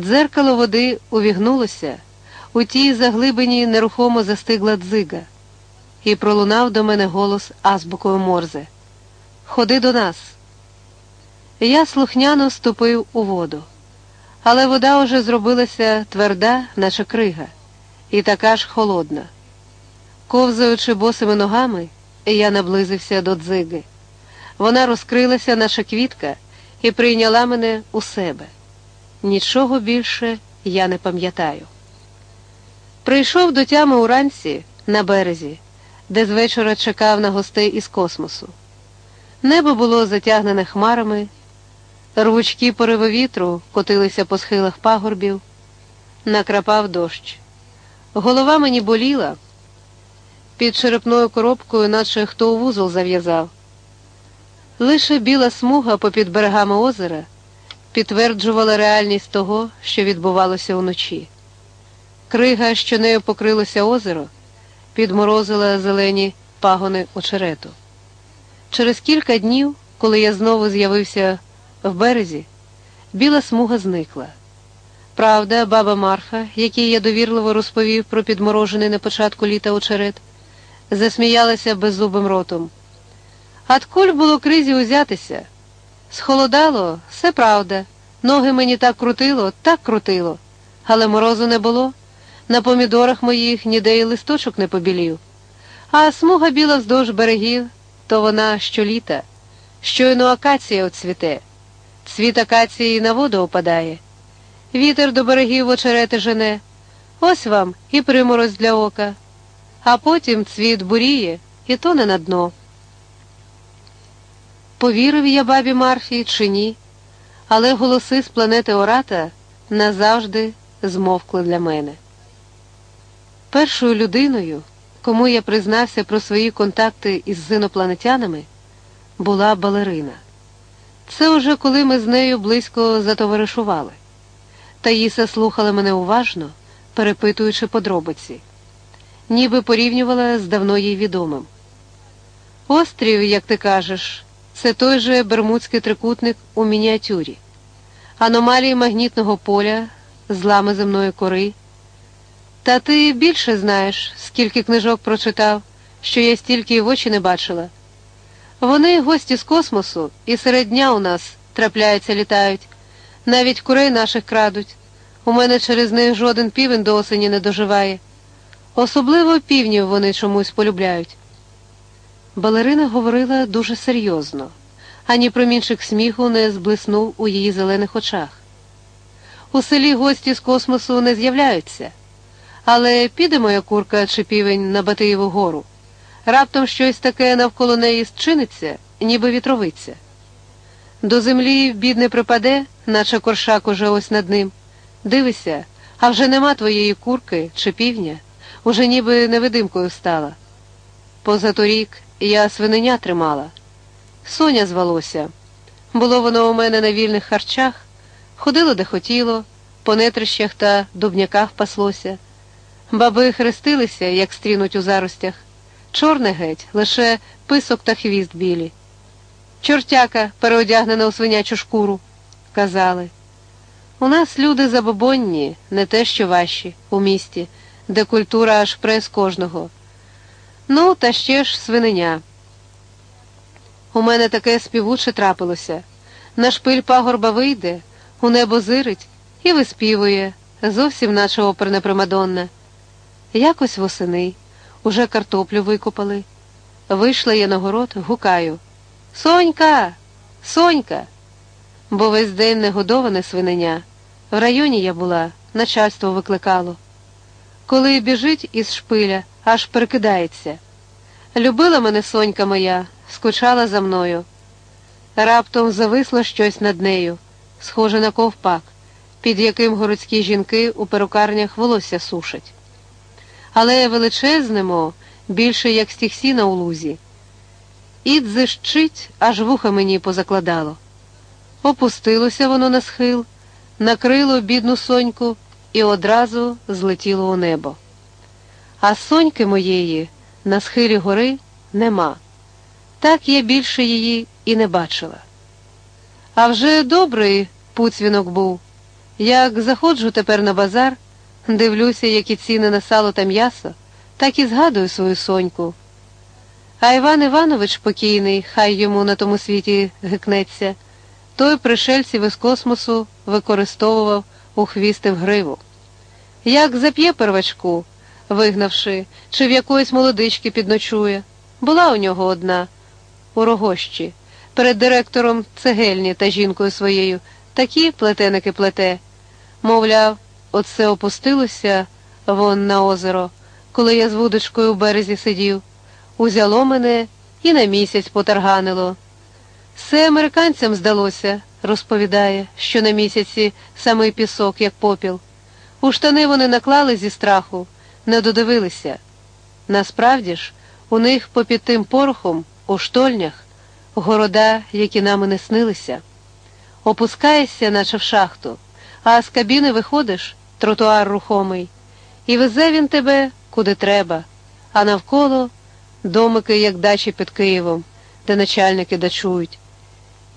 Дзеркало води увігнулося, у тій заглибині нерухомо застигла дзига, і пролунав до мене голос азбукою морзе. Ходи до нас. Я слухняно ступив у воду, але вода уже зробилася тверда, наче крига, і така ж холодна. Ковзаючи босими ногами, я наблизився до дзиги. Вона розкрилася, наша квітка, і прийняла мене у себе. Нічого більше я не пам'ятаю. Прийшов до тями уранці на березі, де з вечора чекав на гостей із космосу. Небо було затягнене хмарами, рвучкі пориви вітру котилися по схилах пагорбів, накрапав дощ. Голова мені боліла, під черепною коробкою, наче хто у вузол зав'язав. Лише біла смуга попід берегами озера підтверджувала реальність того, що відбувалося вночі. Крига, що нею покрилося озеро, підморозила зелені пагони очерету. Через кілька днів, коли я знову з'явився в березі, біла смуга зникла. Правда, баба Марфа, якій я довірливо розповів про підморожений на початку літа очерет, засміялася беззубим ротом. Откуль було кризі узятися? Схолодало, все правда. Ноги мені так крутило, так крутило, але морозу не було. На помідорах моїх ніде й листочок не побілів. А смуга біла вздовж берегів, то вона щоліта, щойно акація оцвіте. Цвіт акації на воду опадає. Вітер до берегів очерети жене. Ось вам і примороз для ока. А потім цвіт буріє і тоне на дно. Повірив я бабі Марфі чи ні, але голоси з планети Ората назавжди змовкли для мене. Першою людиною, кому я признався про свої контакти із інопланетянами, була балерина. Це уже коли ми з нею близько затоваришували. Таїса слухала мене уважно, перепитуючи подробиці, ніби порівнювала з давно їй відомим. Острів, як ти кажеш, це той же Бермудський трикутник у мініатюрі, аномалії магнітного поля, злами земної кори. Та ти більше знаєш, скільки книжок прочитав, що я стільки й в очі не бачила. Вони гості з космосу, і серед дня у нас трапляються, літають, навіть курей наших крадуть. У мене через них жоден півень до осені не доживає. Особливо півнів вони чомусь полюбляють. Балерина говорила дуже серйозно, ані промінчик сміху не зблиснув у її зелених очах. У селі гості з космосу не з'являються, але піде моя курка чи півень на Батиєву гору. Раптом щось таке навколо неї зчиниться, ніби вітровиця. До землі бідне припаде, наче коршак уже ось над ним. Дивися, а вже нема твоєї курки чи півня, уже ніби невидимкою стала. Позаторік я свиненя тримала. Соня звалося. Було воно у мене на вільних харчах, ходило де хотіло, по нетрищах та дубняках паслося. Баби хрестилися, як стрінуть у заростях. Чорне геть, лише писок та хвіст білі. Чортяка, переодягнена у свинячу шкуру, казали. У нас люди забобонні, не те, що ваші, у місті, де культура аж прес кожного. Ну, та ще ж свиненя. У мене таке співуче трапилося. На шпиль пагорба вийде, у небо зирить і виспівує, зовсім наче оперна примадонна. Якось восени, уже картоплю викопали. Вийшла я на город, гукаю. Сонька, сонька, бо весь день не годоване свиненя. В районі я була, начальство викликало. Коли біжить із шпиля, аж перекидається. Любила мене сонька моя, скучала за мною. Раптом зависло щось над нею, схоже на ковпак, під яким городські жінки у перукарнях волосся сушать. Але величезнемо, більше як стіхсіна у лузі. І дзищить, аж вуха мені позакладало. Опустилося воно на схил, накрило бідну соньку і одразу злетіло у небо. А соньки моєї на схилі гори нема. Так я більше її і не бачила. А вже добрий пуцвінок був. Як заходжу тепер на базар, дивлюся, які ціни на сало та м'ясо, так і згадую свою соньку. А Іван Іванович покійний, хай йому на тому світі гикнеться, той пришельців із космосу використовував у хвісти в гриву. Як зап'є первачку, вигнавши, чи в якоїсь молодички підночує, була у нього одна у рогощі, перед директором цегельні та жінкою своєю такі плетеники плете. Мовляв, оце опустилося вон на озеро, коли я з вудочкою в березі сидів, узяло мене і на місяць потарганило. Все американцям здалося, розповідає, що на місяці самий пісок, як попіл. У штани вони наклали зі страху, не додивилися. Насправді ж, у них попід тим порохом, у штольнях, города, які нам і не снилися. Опускаєшся, наче в шахту, а з кабіни виходиш, тротуар рухомий, і везе він тебе куди треба, а навколо домики, як дачі під Києвом, де начальники дачують.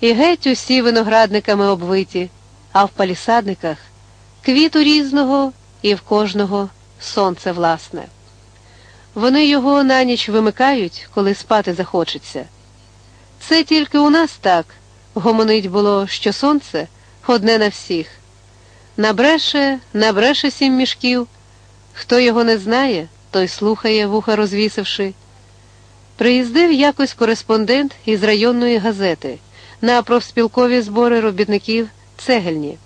І геть усі виноградниками обвиті, а в палісадниках квіту різного і в кожного сонце власне. Вони його на ніч вимикають, коли спати захочеться. Це тільки у нас так, гомонить було, що сонце одне на всіх. Набреше, набреше сім мішків. Хто його не знає, той слухає, вуха розвісивши. Приїздив якось кореспондент із районної газети на профспілкові збори робітників цегельні.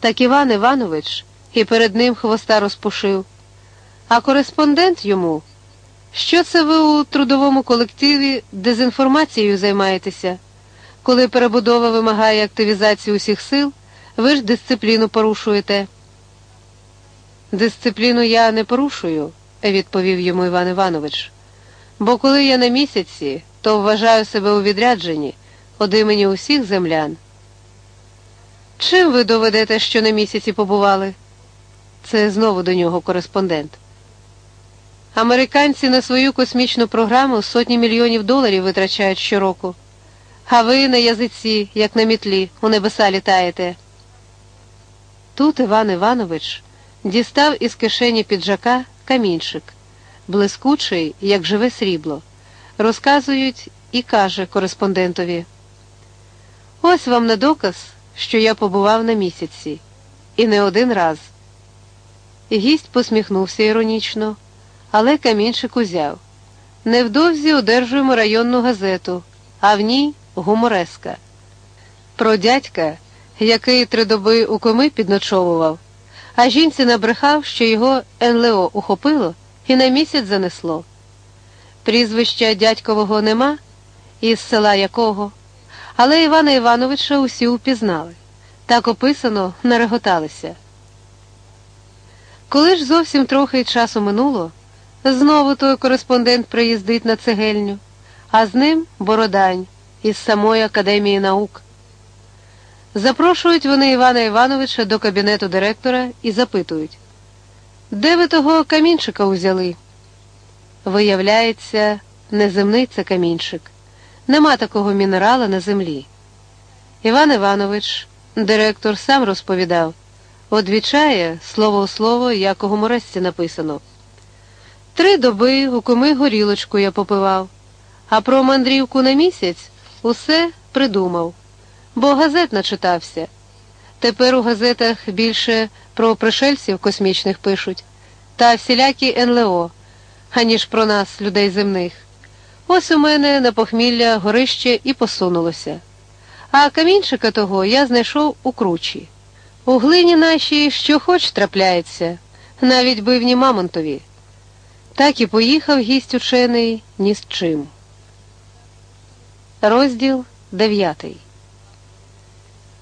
Так Іван Іванович і перед ним хвоста розпушив. А кореспондент йому, що це ви у трудовому колективі дезінформацією займаєтеся? Коли перебудова вимагає активізації усіх сил, ви ж дисципліну порушуєте. Дисципліну я не порушую, відповів йому Іван Іванович. Бо коли я на місяці, то вважаю себе у відрядженні, од імені усіх землян. Чим ви доведете, що на місяці побували? Це знову до нього кореспондент. Американці на свою космічну програму сотні мільйонів доларів витрачають щороку, а ви на язиці, як на мітлі, у небеса літаєте. Тут Іван Іванович дістав із кишені піджака камінчик, блискучий, як живе срібло. Розказують і каже кореспондентові: Ось вам на доказ, що я побував на місяці, і не один раз. Гість посміхнувся іронічно, але камінчик узяв. Невдовзі одержуємо районну газету, а в ній гумореска. Про дядька, який три доби у коми підночовував, а жінці набрехав, що його НЛО ухопило і на місяць занесло. Прізвища дядькового нема, із села якого, але Івана Івановича усі упізнали. Так описано, нареготалися. Коли ж зовсім трохи часу минуло, знову той кореспондент приїздить на цегельню, а з ним Бородань із самої академії наук. Запрошують вони Івана Івановича до кабінету директора і запитують, де ви того камінчика узяли? Виявляється, неземний це камінчик. Нема такого мінерала на землі. Іван Іванович, директор, сам розповідав, одвічає слово у слово, як у гуморесці написано. Три доби у куми горілочку я попивав, а про мандрівку на місяць усе придумав, бо газет начитався. Тепер у газетах більше про пришельців космічних пишуть та всілякі НЛО, аніж про нас, людей земних. Ось у мене на похмілля горище і посунулося. А камінчика того я знайшов у кручі. У глині нашій що хоч трапляється, навіть бивні Мамонтові. Так і поїхав гість учений ні з чим. Розділ дев'ятий.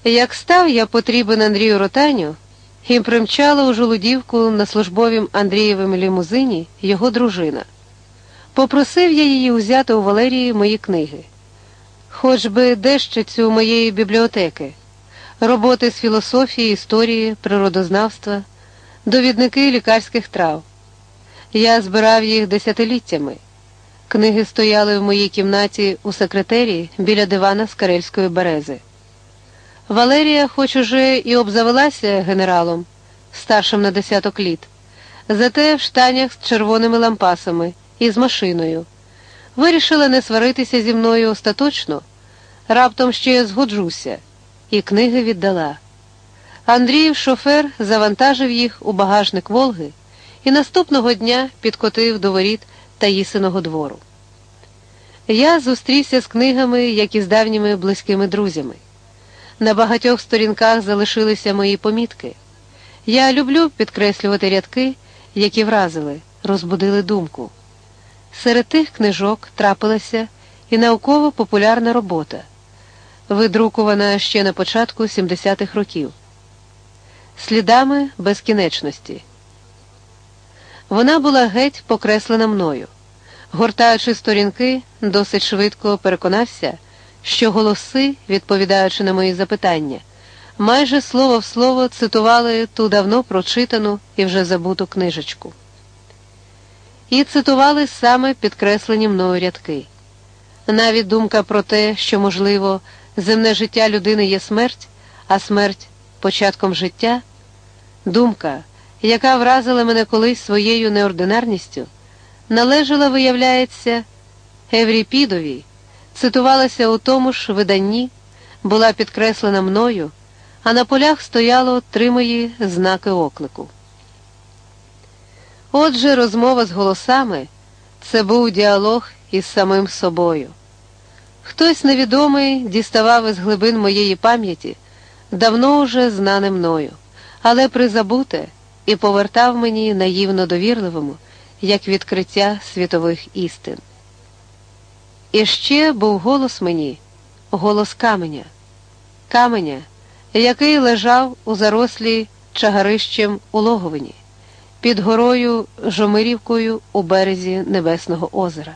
Як став я потрібен Андрію Ротаню, і примчала у Жолудівку на службовім Андрієвим лімузині його дружина. Попросив я її узяти у Валерії мої книги, хоч би дещицю моєї бібліотеки, роботи з філософії, історії, природознавства, довідники лікарських трав. Я збирав їх десятиліттями. Книги стояли в моїй кімнаті у секретарі біля дивана з карельської берези. Валерія, хоч уже і обзавелася генералом, старшим на десяток літ, зате в штанях з червоними лампасами і з машиною. Вирішила не сваритися зі мною остаточно, раптом ще згоджуся, і книги віддала. Андріїв шофер завантажив їх у багажник Волги і наступного дня підкотив до воріт Таїсиного двору. Я зустрівся з книгами, як і з давніми близькими друзями. На багатьох сторінках залишилися мої помітки. Я люблю підкреслювати рядки, які вразили, розбудили думку. Серед тих книжок трапилася і науково-популярна робота, видрукувана ще на початку 70-х років, слідами безкінечності. Вона була геть покреслена мною. Гортаючи сторінки, досить швидко переконався, що голоси, відповідаючи на мої запитання, майже слово в слово цитували ту давно прочитану і вже забуту книжечку. І цитували саме підкреслені мною рядки. Навіть думка про те, що, можливо, земне життя людини є смерть, а смерть початком життя, думка, яка вразила мене колись своєю неординарністю, належала, виявляється, Евріпідові, цитувалася у тому ж виданні, була підкреслена мною, а на полях стояло три мої знаки оклику. Отже, розмова з голосами це був діалог із самим собою. Хтось невідомий діставав із глибин моєї пам'яті, давно уже знане мною, але призабуте і повертав мені наївно довірливому, як відкриття світових істин. І ще був голос мені, голос каменя, каменя, який лежав у зарослі чагарищем у Логовині, під горою Жомирівкою у березі Небесного озера.